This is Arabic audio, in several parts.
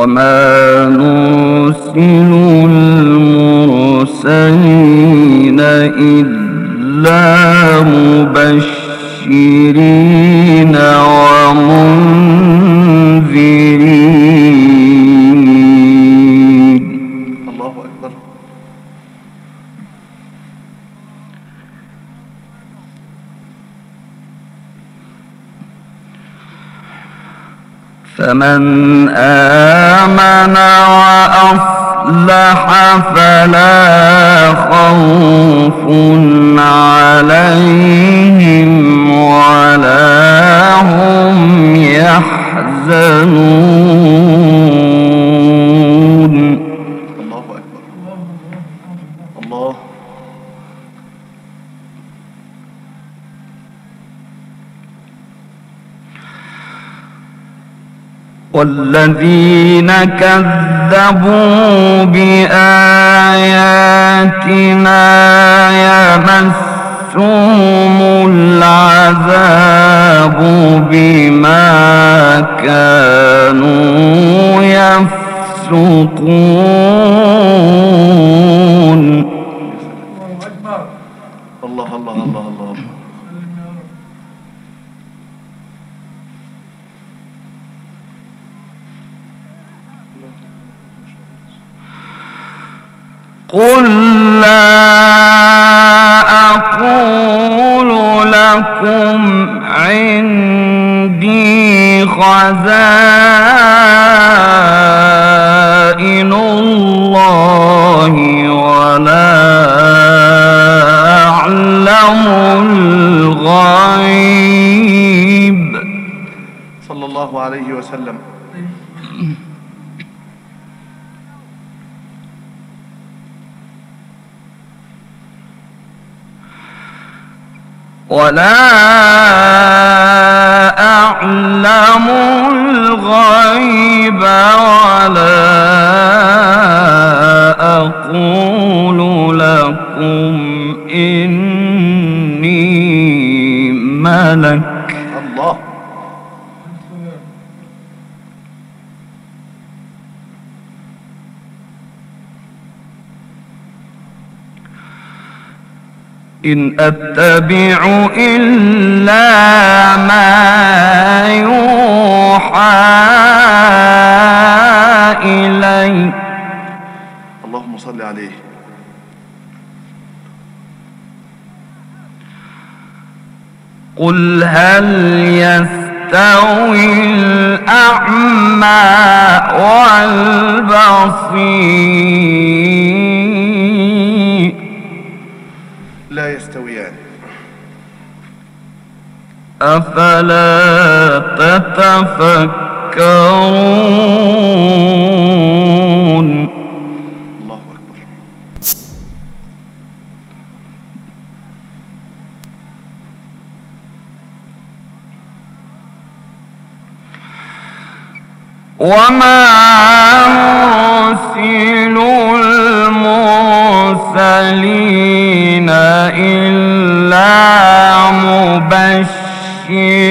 وما نرسل المرسلين إلا مبشرين ومنذرين فمن آمن وأصلح فلا خوف عليهم ولا هم يحزنون الله اكبر الله والذين كذبوا بآياتنا يمسهم العذاب بما كانوا يفسقون. ولا إن أتبع إلا ما يوحى إلي. اللهم صل عليه. قل هل يستوي الأعمى والبصير؟ لا يستويان أفلا تتفكرون؟ الله أكبر. وما نرسل المرسلين إلا مبشرين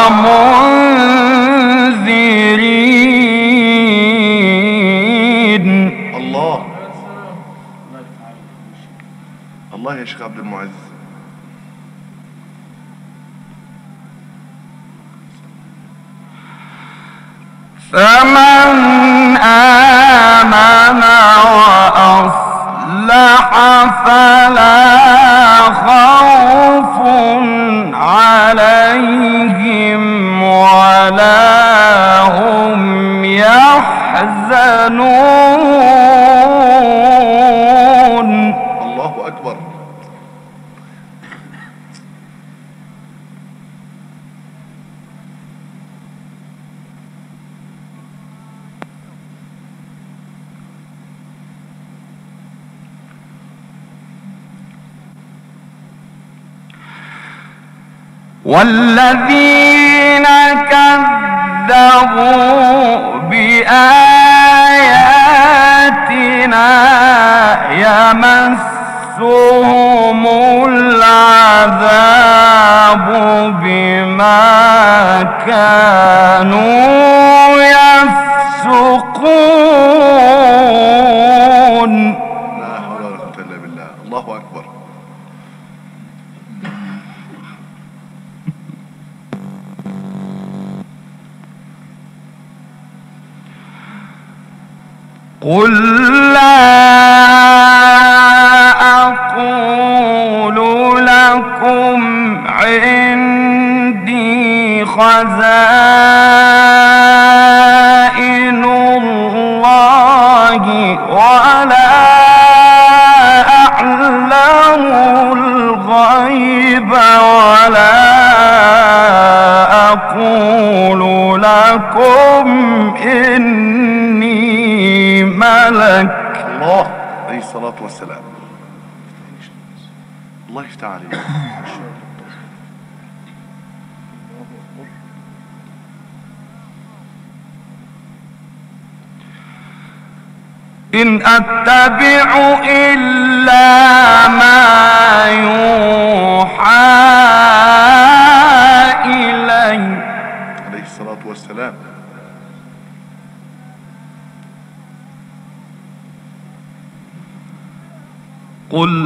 ومنذرين. الله. الله يا شيخ عبد المعز فمن آمن وأصلح فلا خوف عليهم ولا هم يحزنون الله اكبر والذين كذبوا بآياتنا يمسهم العذاب بما كانوا يفسقون لا حول ولا قوة إلا بالله الله أكبر قل لا أقول لكم عندي خزائن الله ولا أعلم الغيب ولا أقول لكم إني ملك الله عليه الصلاة والسلام. الله يفتح عليك إن أتبع إلا ما يوحى إلي عليه الصلاة والسلام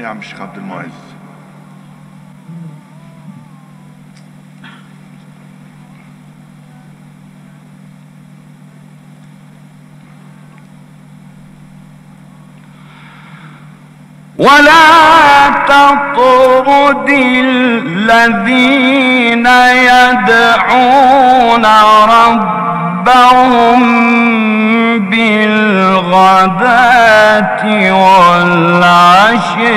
يا عم الشيخ عبد المعز. ولا تطرد الذين يدعون ربهم بالغداة والعشي.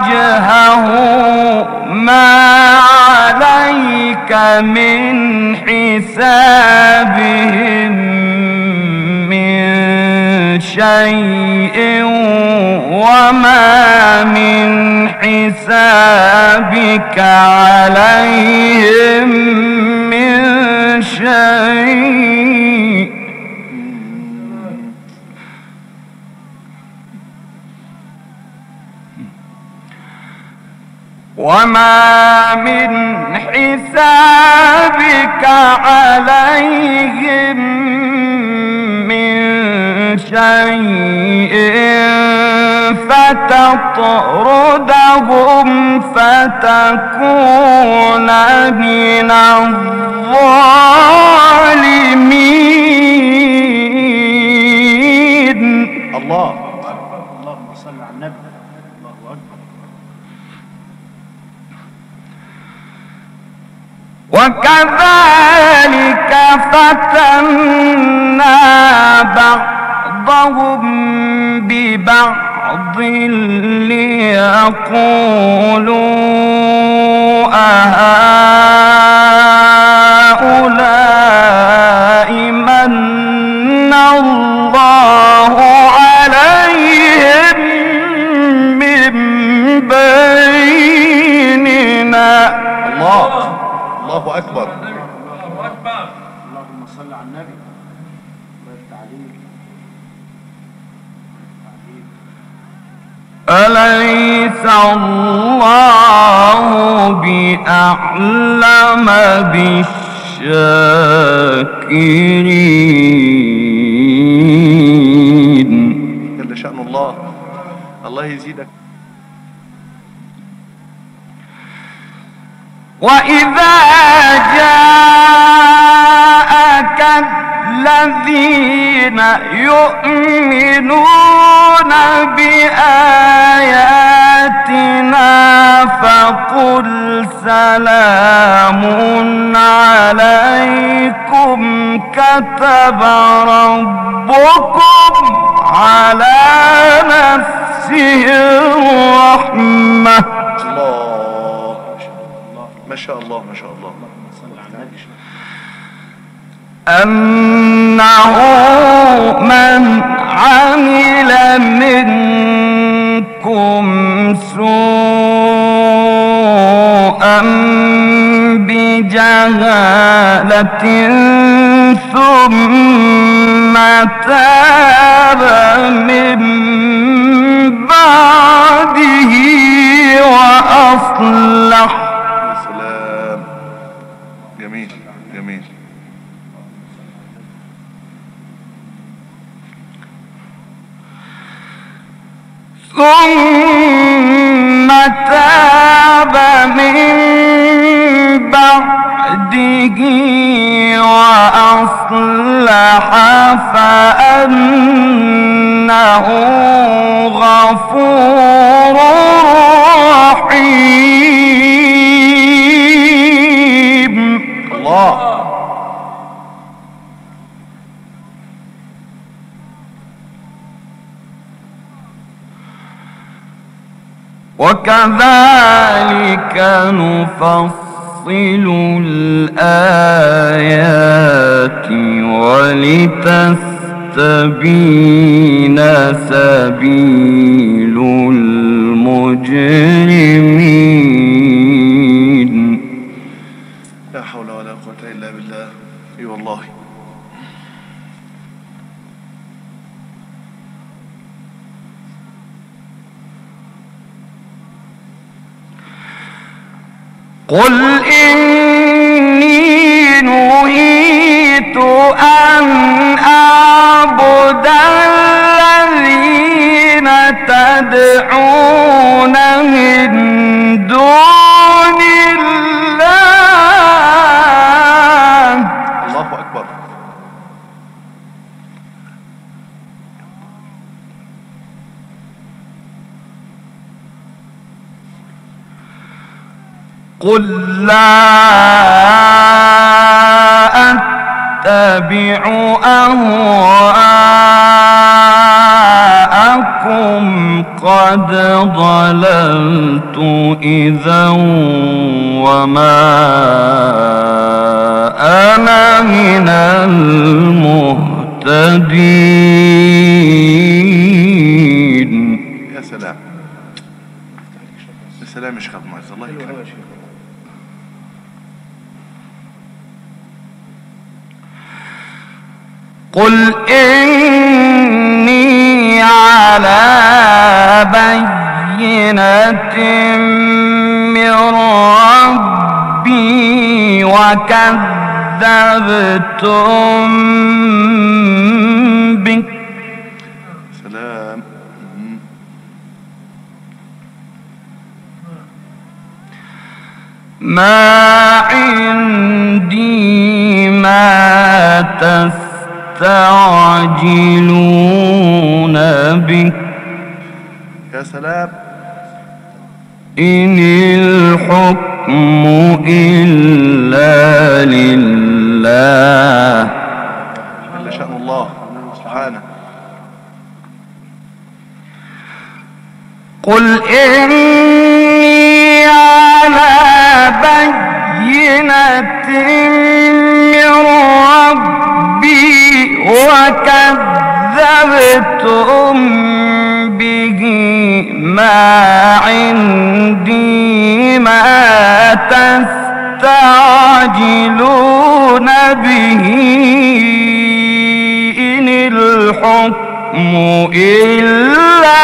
وجهه ما عليك من حسابهم من شيء وما من حسابك عليهم من شيء. وما من حسابك عليهم من شيء فتطردهم فتكون من الظالمين الله اللهم صل على النبي الله اكبر وكذلك فتنا بعضهم ببعض ليقولوا أهؤلاء الله بأعلم بالشاكرين. جل شأن الله. الله يزيدك. وإذا جاءك الذين يؤمنون بآياتنا فقل سلام عليكم كتب ربكم على نفسه الرحمة. الله. ما شاء الله ما شاء الله صل على النبي أنه من عمل منكم سوءا بجهالة ثم تاب من بعده وأصلح ثم تاب من بعده وأصلح فأنه غفور رحيم. وكذلك نفصل الآيات ولتستبين سبيل المجرمين. لا حول ولا قوة إلا بالله. اي والله. قل إني نهيت أن أعبد الذين تدعون من قل لا أتبع أهواءكم قد ضللت إذا وما أنا من المهتدين يا سلام. يا سلام يا شيخ الله يكرمك. قل إني على بينة من ربي وكذبتم به سلام. ما عندي ما تس تستعجلون به. يا سلام. إن الحكم إلا لله. جل شأن الله. سبحانه. قل إني على بينة من ربي. وكذبتم به ما عندي ما تستعجلون به. إن الحكم إلا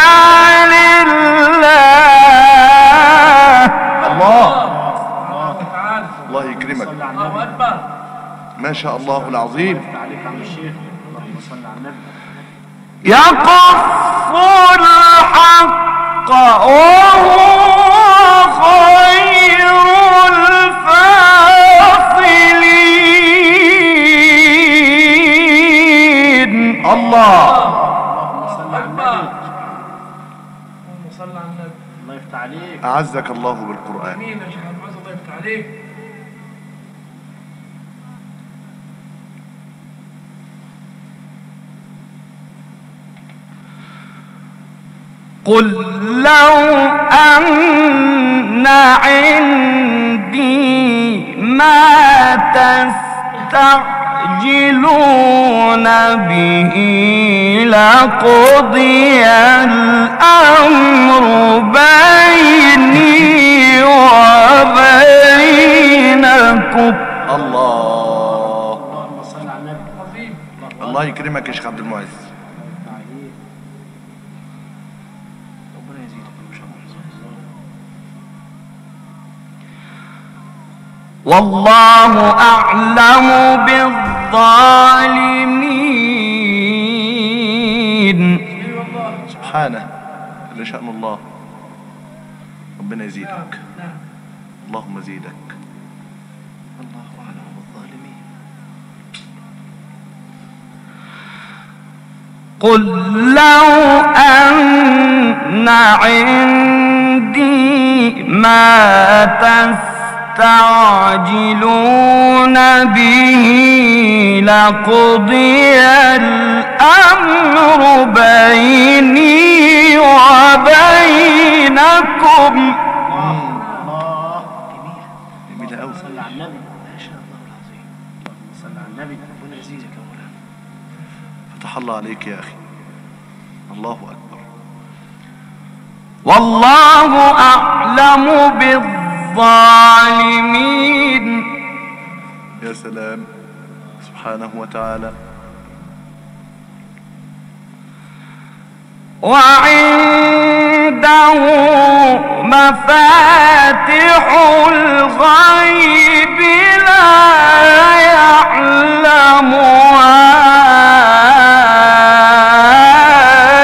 لله. الله. تعالى الله يكرمك ما شاء الله العظيم. يقص الحق وهو خير الفاصلين. الله. اللهم صل على اكبر النبي. اللهم صل على النبي الله يفتح عليك. أعزك الله بالقرآن. آمين يا شيخ. عبد الله يفتح عليك. قل لو أن عندي ما تستعجلون به لقضي الأمر بيني وبينكم. الله. الله يكرمك يا شيخ عبد المعز يفتح عليك ربنا يزيدك ان شاء الله والله أعلم بالظالمين. سبحانه جل شأن الله. ربنا يزيدك. اللهم زيدك. الله أعلم بالظالمين. قل لو أن عندي ما تستعجلون به لقضي الأمر بيني وبينكم. الله فتح عليك يا أخي. الله أكبر. والله أعلم بالظالمين يا سلام. سبحانه وتعالى. وعنده مفاتح الغيب لا يعلمها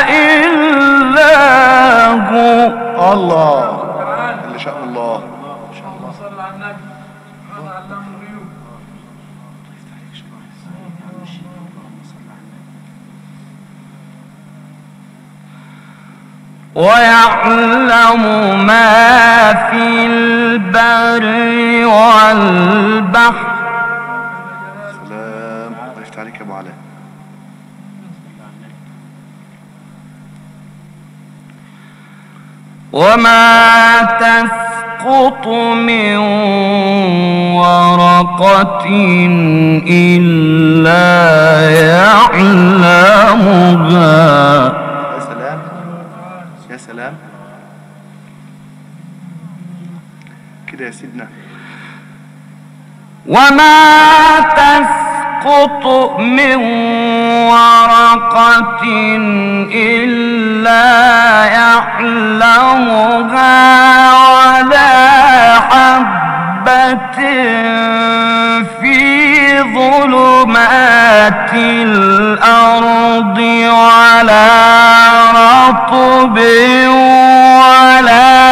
إلا هو. الله تعالى جل شأن الله اللهم صل على النبي سبحان علام الغيوب الله يفتح عليك شكرا يا عم الشيخ اللهم صل على النبي ويعلم ما في البر والبحر. سلام. يفتح عليك يا أبو علاء. وما تسقط من ورقة إلا يعلمها يا سلام يا سلام كده يا سيدنا وما تسقط من ورقة إلا يعلمها ولا حبة في ظلمات الأرض ولا رطب ولا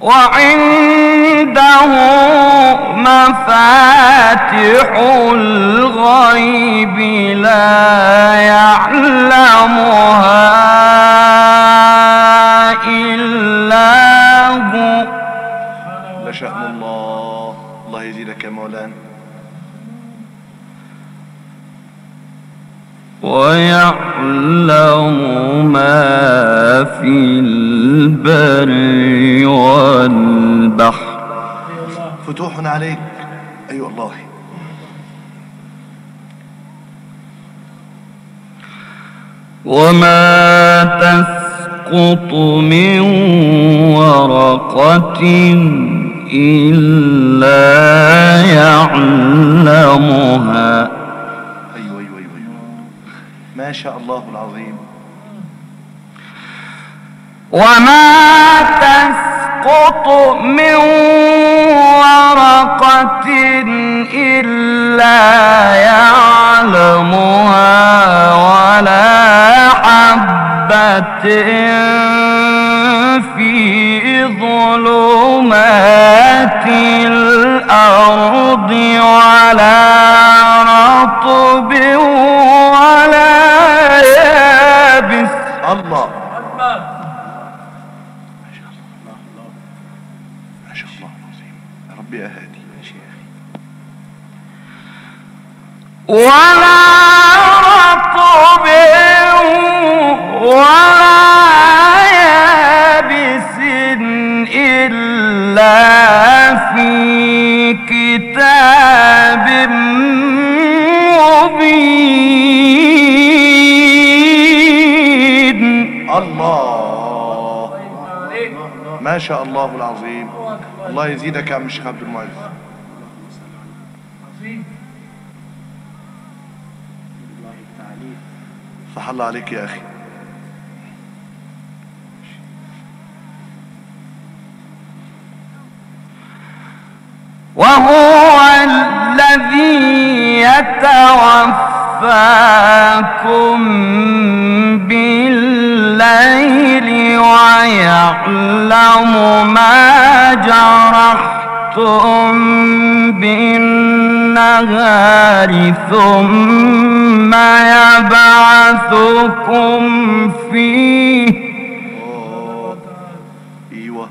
وعنده مفاتح الغيب لا يعلمها إلا هو. لا شأن الله. الله يزيدك يا مولانا. ويعلم ما في البر والبحر. فتوح عليك. اي والله وما تسقط من ورقة إلا يعلمها. أيوه أيوه أيوه أيوه. ما شاء الله العظيم. وما تسقط من ورقة إلا يعلمها ولا حبة في ظلمات الأرض ولا رطب ولا يابس الله اكبر ما شاء الله ما شاء الله العظيم يا ربي يا هادي ماشي يا أخي ولا رطب ولا يابس إلا في كتاب مبين الله عليك ما شاء الله العظيم. الله يزيدك يا عم الشيخ عبد المعز. صح الله عليك يا أخي. وهو الذي يتوفاكم بالليل ويعلم ما جرحتم بالنهار ثم يبعثكم فيه. أيوه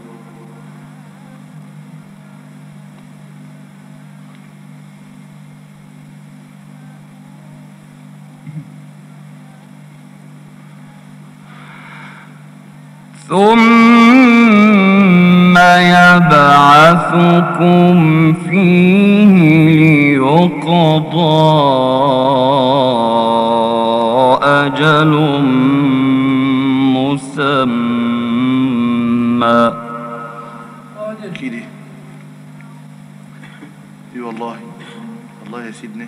يبعثكم فيه ليقضى أجل مسمى. كده اي والله الله يا سيدنا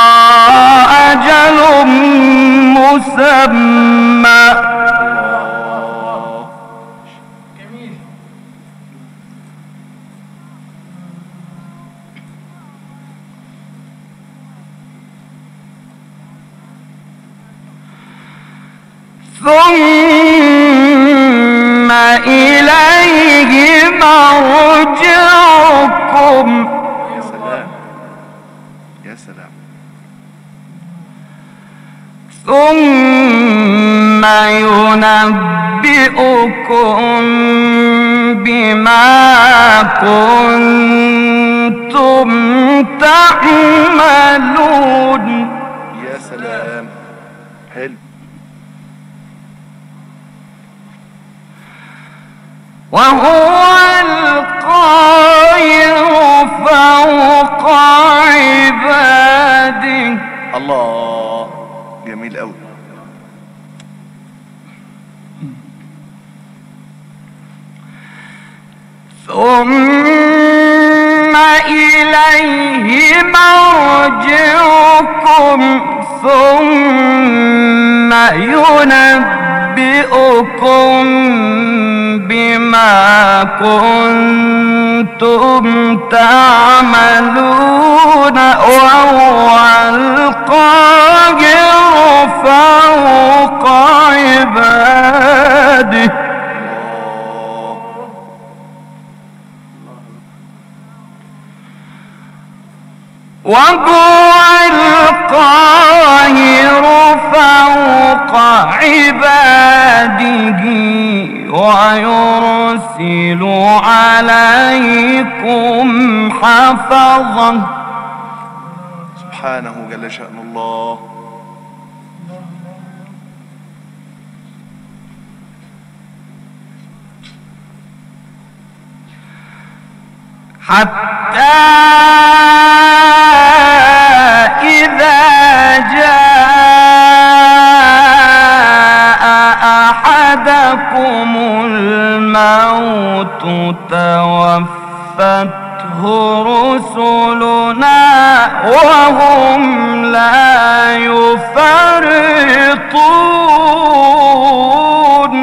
أجل مسمى. ثم إليه مرجعكم ثم ينبئكم بما كنتم تعملون. يا سلام. حلو. وهو القاهر فوق عباده. الله. ثم إليه مرجعكم ثم ينبئكم بما كنتم تعملون وهو القاهر فوق عباده. وهو القاهر فوق عباده ويرسل عليكم حفظه. سبحانه جل شأن الله. حتى إذا جاء أحدكم الموت توفته رسلنا وهم لا يفرطون.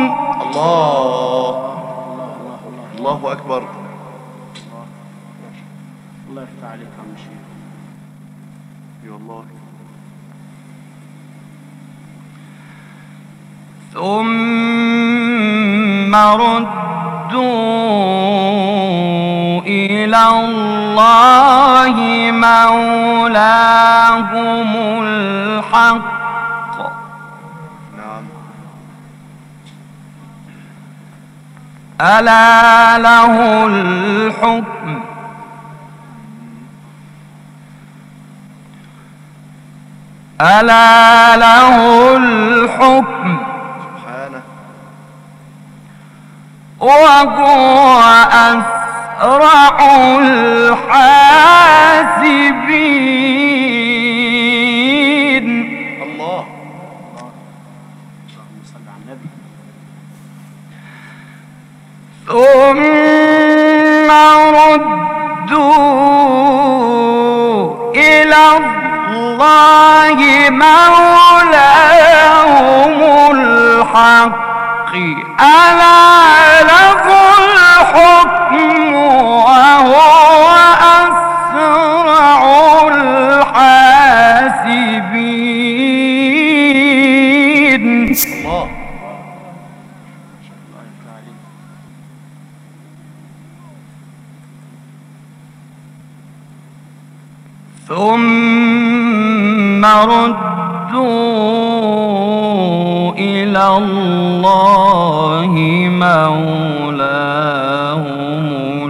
الله. الله أكبر الله يفتح عليك عم شيخ يا الله ثم ردوا إلى الله مولاهم الحق. نعم. ألا له الحكم؟ ألا له الحكم سبحانه وهو أسرع الحاسبين. الله. ثم ردوا إلى الله مولاهم الحق. ألا له الحكم وهو أسرع الحاسبين. الله. ثم ردوا الله مولاهم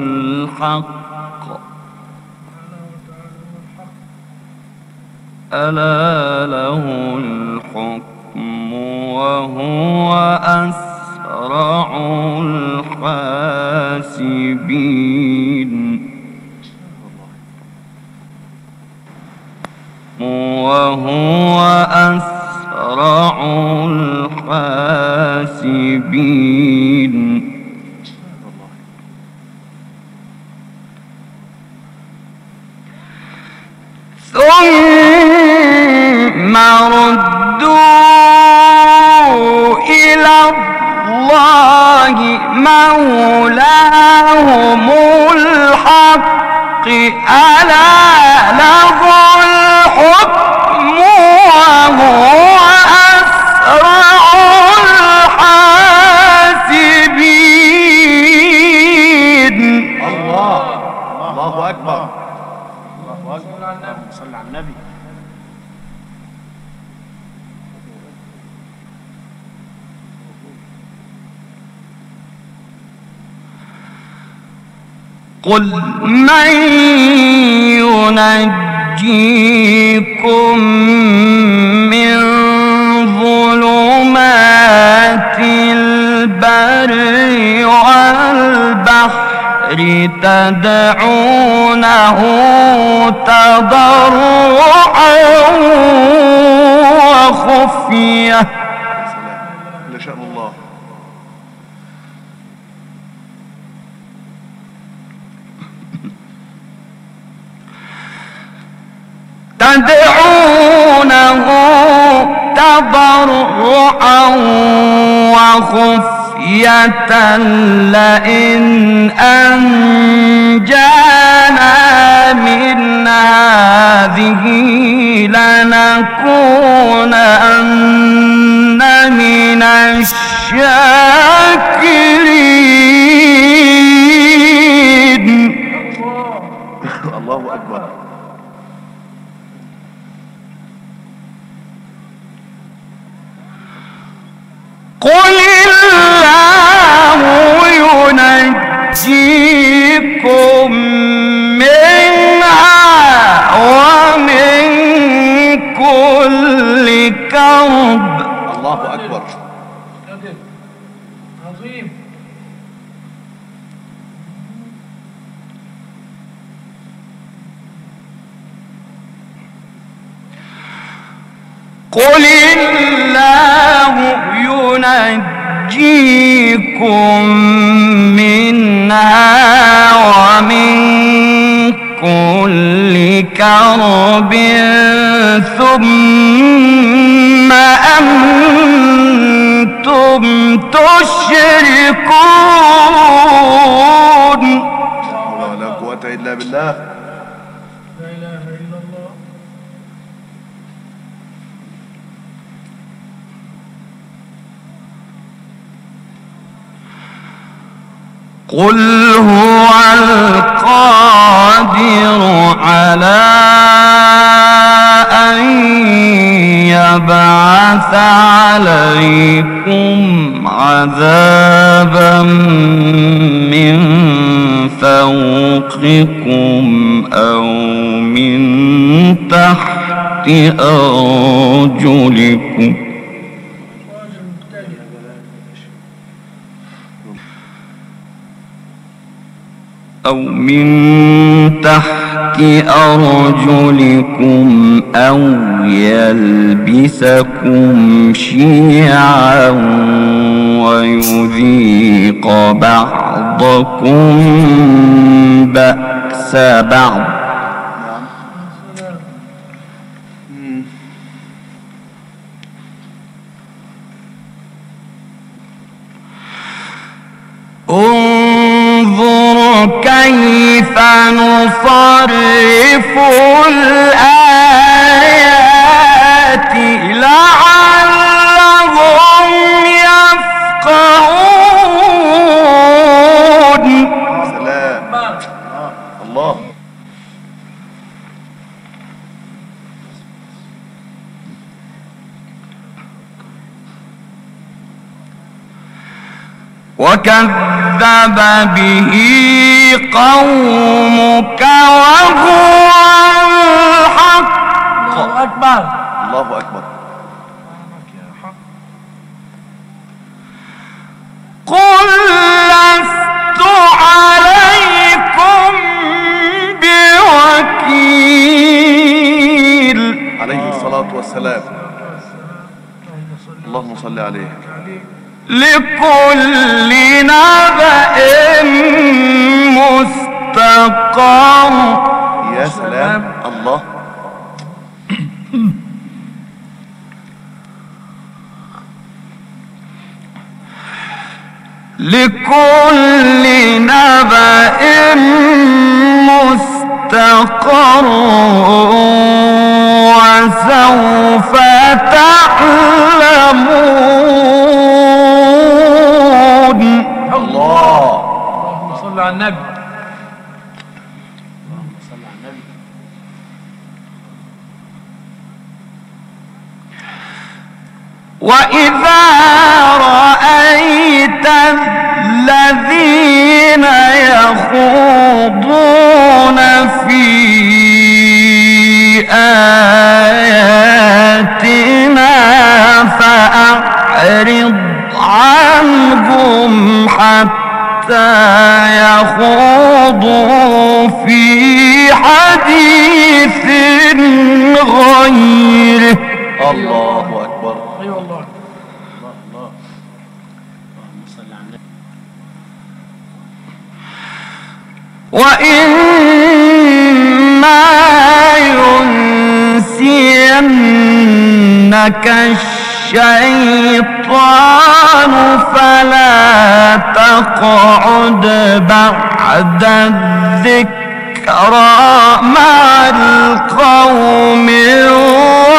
الحق. ألا له الحكم وهو أسرع الحاسبين. وهو أسرع الحاسبين. ثم ردوا إلى الله مولاهم الحق. ألا له الحكم وهو قل من ينجيكم من ظلمات البر والبحر تدعونه تضرعا وخفية تدعونه تضرعا وخفية لئن أنجانا من هذه لنكونن من الشاكرين. قل الله ينجيكم منها ومن كل كرب. الله أكبر. عظيم قل الله ينجيكم منها ومن كل كرب ثم أنتم تشركون. ولا قوة إلا بالله. قل هو القادر على أن يبعث عليكم عذابا من فوقكم أو من تحت أرجلكم. أو من تحت أرجلكم أو يلبسكم شيعا ويذيق بعضكم بأس بعض. كيف نصرف الآيات لعلهم يفقهون؟ سلام الله. وكذب به قومك وهو الحق. الله أكبر. الله أكبر. قل لست عليكم بوكيل. عليه الصلاة والسلام. اللهم صل عليه. لكل نبأ مستقر. يا سلام. الله. لكل نبأ مستقر وسوف تعلمون. على النبي. وإذا رأيت الذين يخ يخوضون في آياتنا فأعرض عنهم حتى يخوضوا في حديث غيره. الله أكبر. والله الله وإما ينسينك الشيطان فلا تقعد بعد الذكرى مع القوم الظالمين.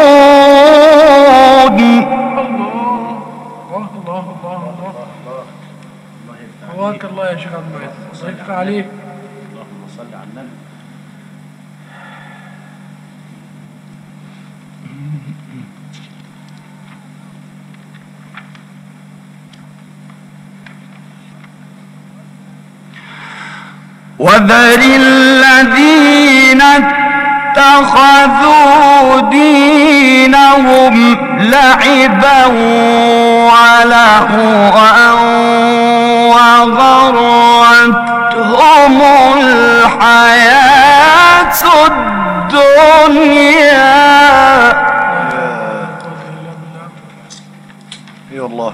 عليك. اللهم صل على النبي. وذر الذين اتخذوا دينهم لعبا ولهوا وغرتهم الحياة الدنيا. اي والله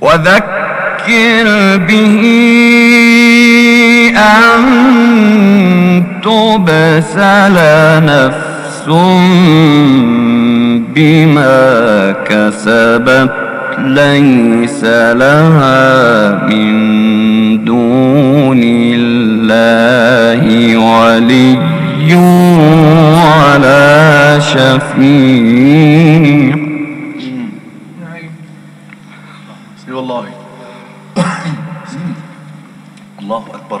وذكر به أن تبسل نفس بما كسبت ليس لها من دون الله ولي ولا شفيع نعم اي والله الله اكبر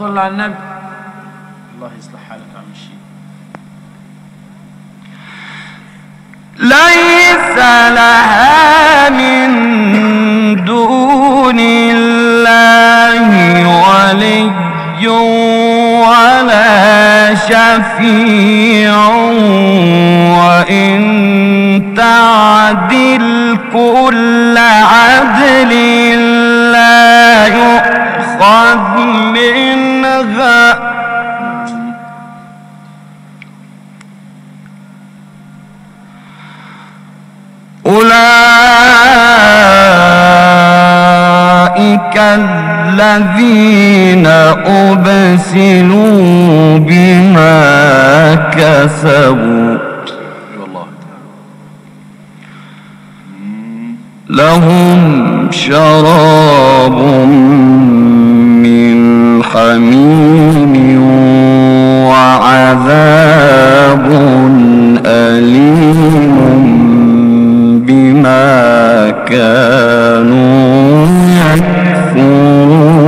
اللهم صل على النبي. الله يصلح حالك يا عم الشيخ. ليس لها من دون الله ولي ولا شفيع وإن تعدل كل عدل لا يؤخذ منها أولئك الذين أبسلوا بما كسبوا. لهم شراب حميم وعذاب أليم بما كانوا يكفرون.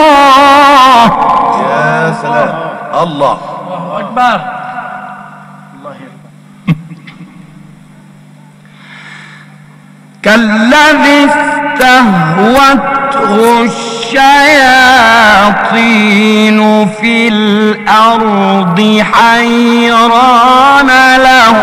سلام الله. الله أكبر. الله كالذي استهوته الشياطين في الأرض حيران له.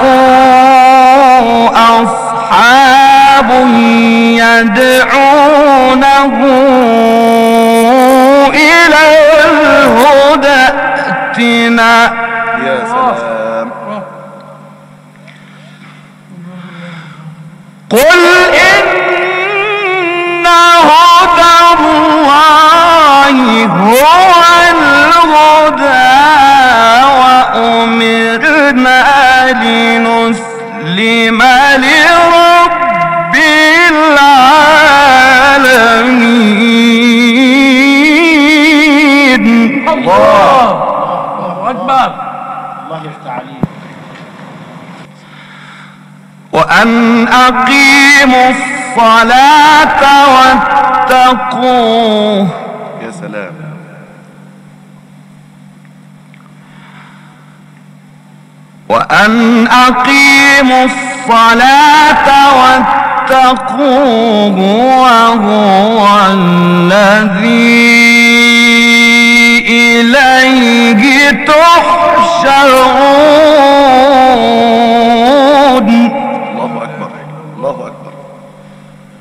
لنسلم لرب العالمين. الله الله أكبر. الله يفتح وأن أقيموا الصلاة واتقوه يا سلام وأن أقيموا الصلاة واتقوه وهو الذي إليه تحشرون. الله أكبر. الله أكبر.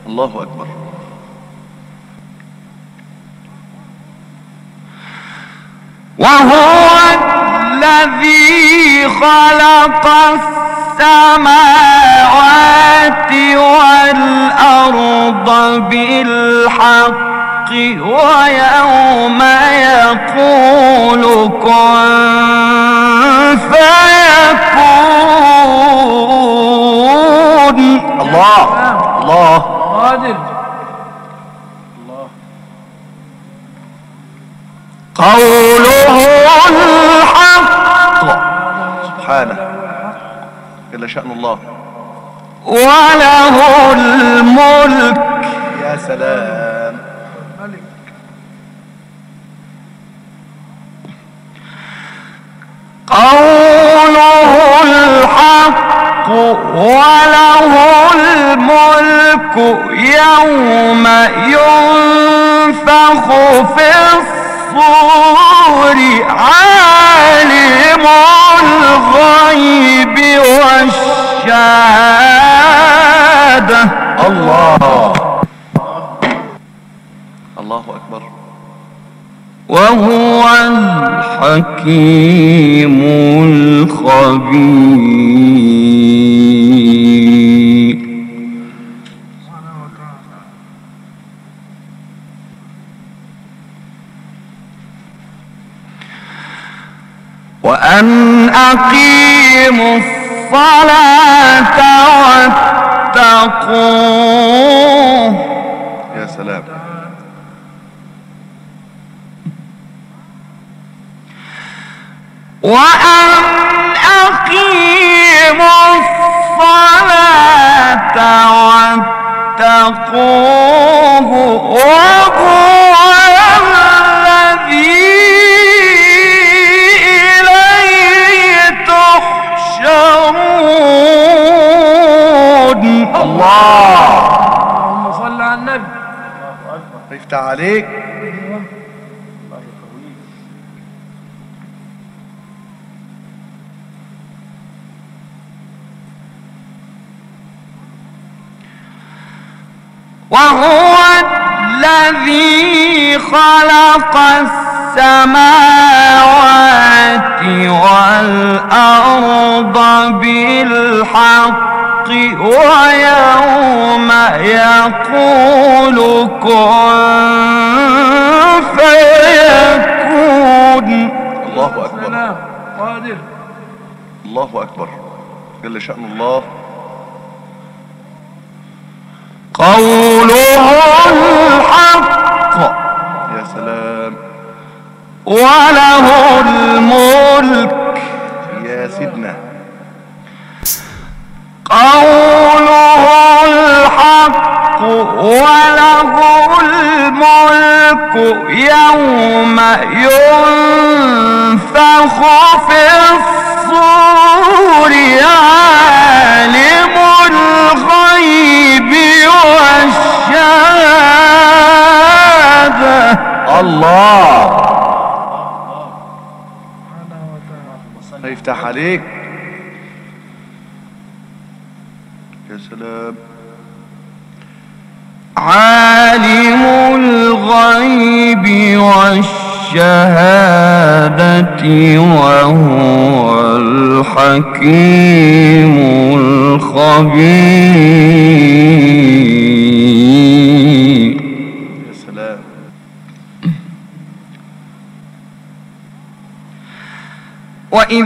الله أكبر. وهو الذي خلق السماوات والأرض بالحق ويوم يقول كن فيكون. الله. الله. قادر. قوله جل شأن الله. وله الملك. يا سلام. ملك قوله الحق وله الملك يوم ينفخ في الصور عالم الغيب والشهادة. الله. الله أكبر. وهو الحكيم الخبير. وأن أقيموا الصلاة واتقوه. يا سلام. وأن أقيموا الصلاة واتقوه وهو الله. اللهم صل على النبي. يفتح عليك. الله يقويك وهو الذي خلق السماوات والأرض بالحق. ويوم يقول كن فيكون. الله أكبر. سلام قادر. الله أكبر. جل شأن الله. قوله الحق. يا سلام. وله الملك. يا سيدنا قوله الحق وله الملك يوم ينفخ في الصور عالم الغيب والشهادة الله هيفتح عليك يا سلام عالم الغيب والشهادة وهو الحكيم الخبير. يا سلام. وإذ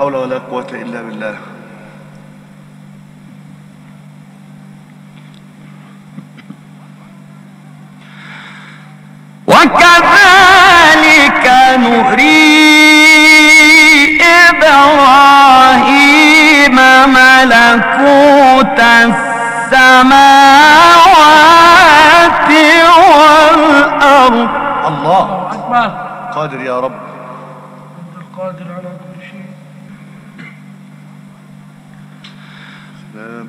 حول ولا قوة إلا بالله. وكذلك نري إبراهيم ملكوت السماوات والأرض. الله. أكبر قادر يا رب أنت القادر على كل شيء سلام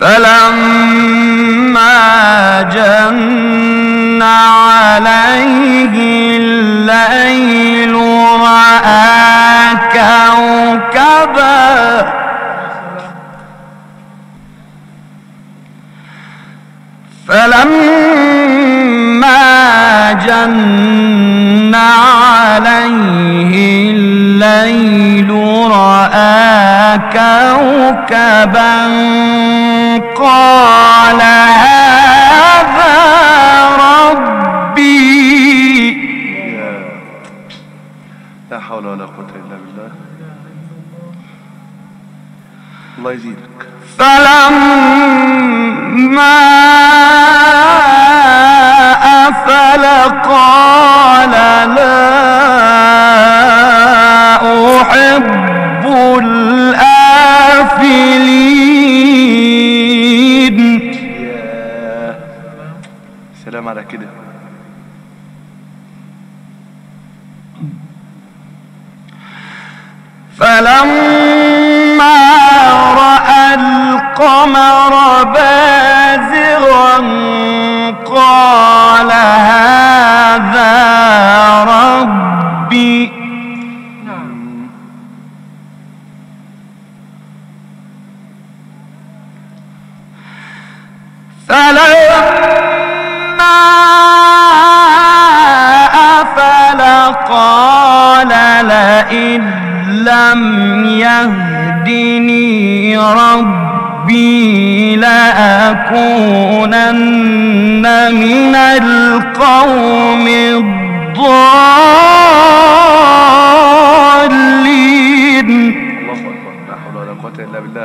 فلما جن عليه الليل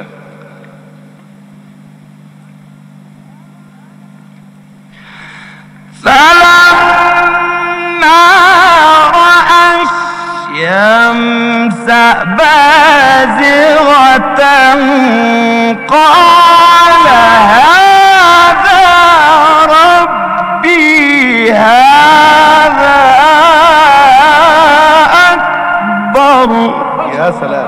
بالله فلما رأى الشمس بازغة قال هذا ربي هذا أكبر. يا سلام.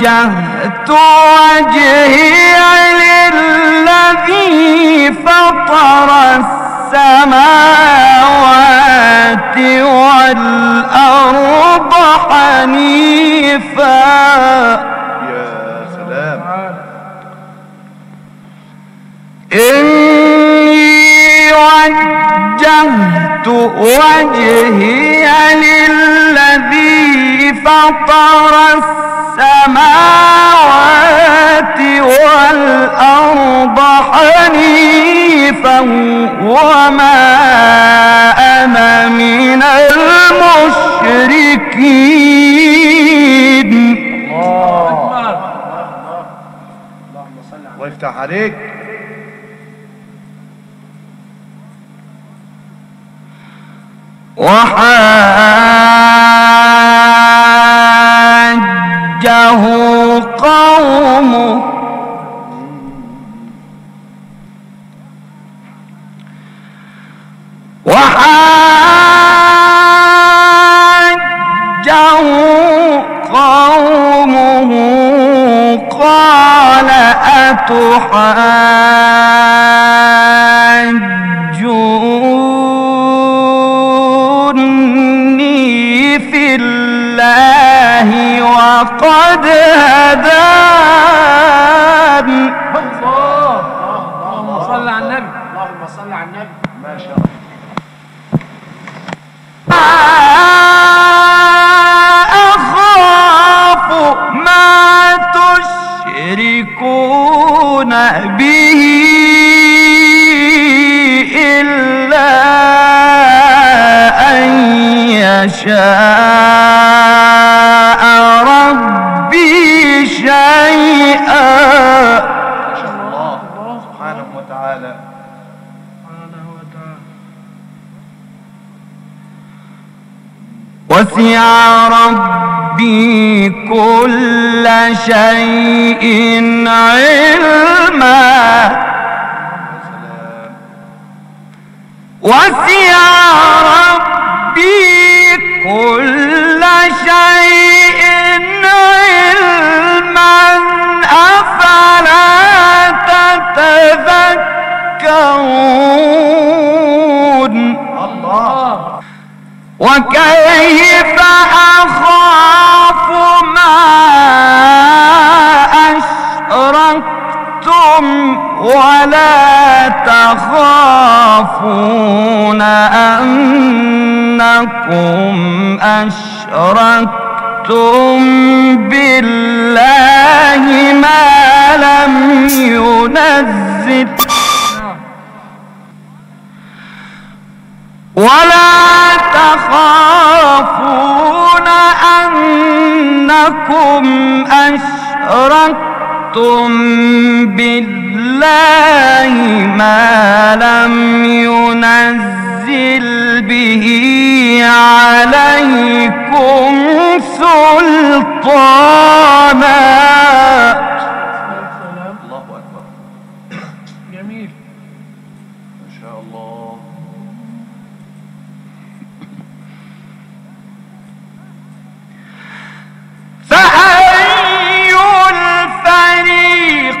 وجهت وجهي للذي فطر السماوات والأرض حنيفا. يا سلام. إني وجهت وجهي للذي فطر السماوات والأرض حنيفا وما أنا من المشركين. أكبر اللهم صل على الله يفتح عليك. وحاجه شيء علما. وسع ربي كل شيء علما. أفلا تتذكرون؟ الله وكيف أخاف ما ولا تخافون أنكم أشركتم بالله ما لم ينزل ولا تخافون أنكم أشركتم بالله ما لم ينزل به عليكم سلطانا. السلام الله أكبر جميل. ما شاء الله. فأي الفريقين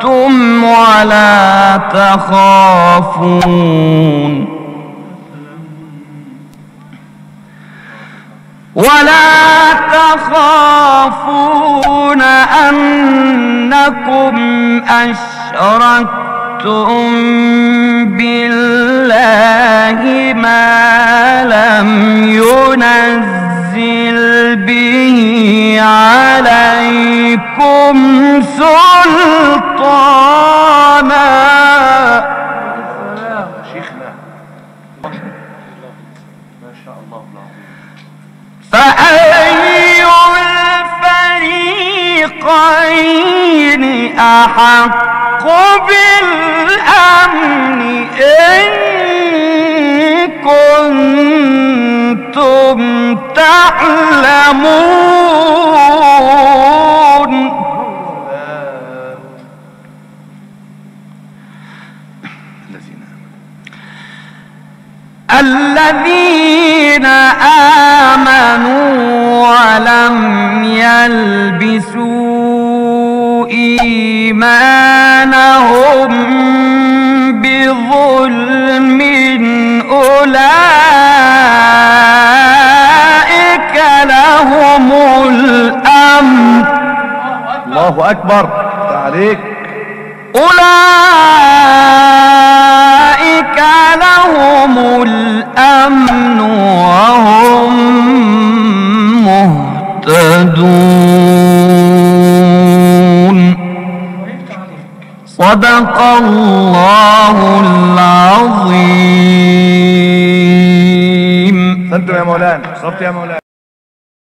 أشركتم ولا تخافون. ولا تخافون أنكم أشركتم بالله ما لم ينزل به عليكم سلطانا. شيخنا. ما شاء الله فأي الفريقين أحق بالأمن إن كنتم تعلمون. الذين آمنوا ولم يلبسوا إيمانهم لهم الأمن. الله أكبر. عليك. أولئك لهم الأمن وهم مهتدون. صدق الله العظيم. أنتم يا مولانا صبت يا مولانا.